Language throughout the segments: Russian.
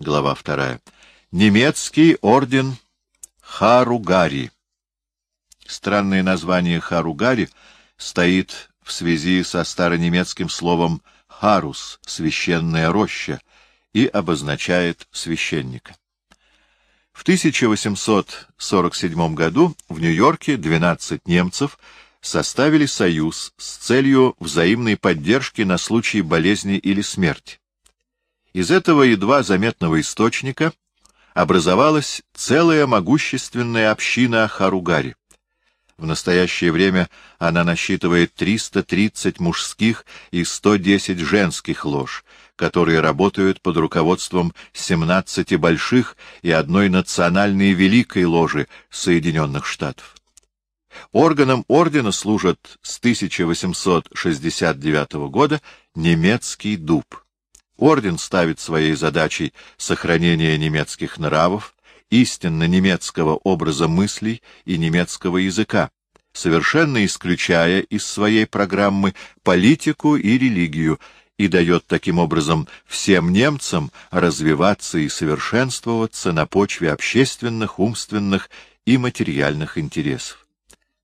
Глава вторая. Немецкий орден Харугари. Странное название Харугари стоит в связи со старонемецким словом «харус» — «священная роща» и обозначает священника. В 1847 году в Нью-Йорке 12 немцев составили союз с целью взаимной поддержки на случай болезни или смерти. Из этого едва заметного источника образовалась целая могущественная община Харугари. В настоящее время она насчитывает 330 мужских и 110 женских лож, которые работают под руководством 17 больших и одной национальной великой ложи Соединенных Штатов. Органом ордена служит с 1869 года немецкий дуб. Орден ставит своей задачей сохранение немецких нравов, истинно немецкого образа мыслей и немецкого языка, совершенно исключая из своей программы политику и религию, и дает таким образом всем немцам развиваться и совершенствоваться на почве общественных, умственных и материальных интересов.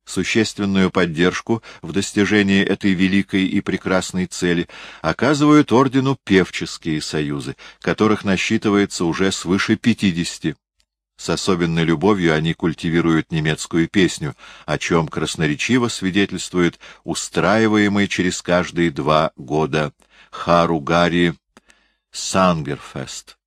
Существенную поддержку в достижении этой великой и прекрасной цели оказывают ордену певческие союзы, которых насчитывается уже свыше пятидесяти. С особенной любовью они культивируют немецкую песню, о чем красноречиво свидетельствует устраиваемый через каждые два года Харугари Сангерфест.